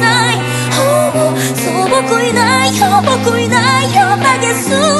ほぼそう僕いない。よ僕いないよ。投げそう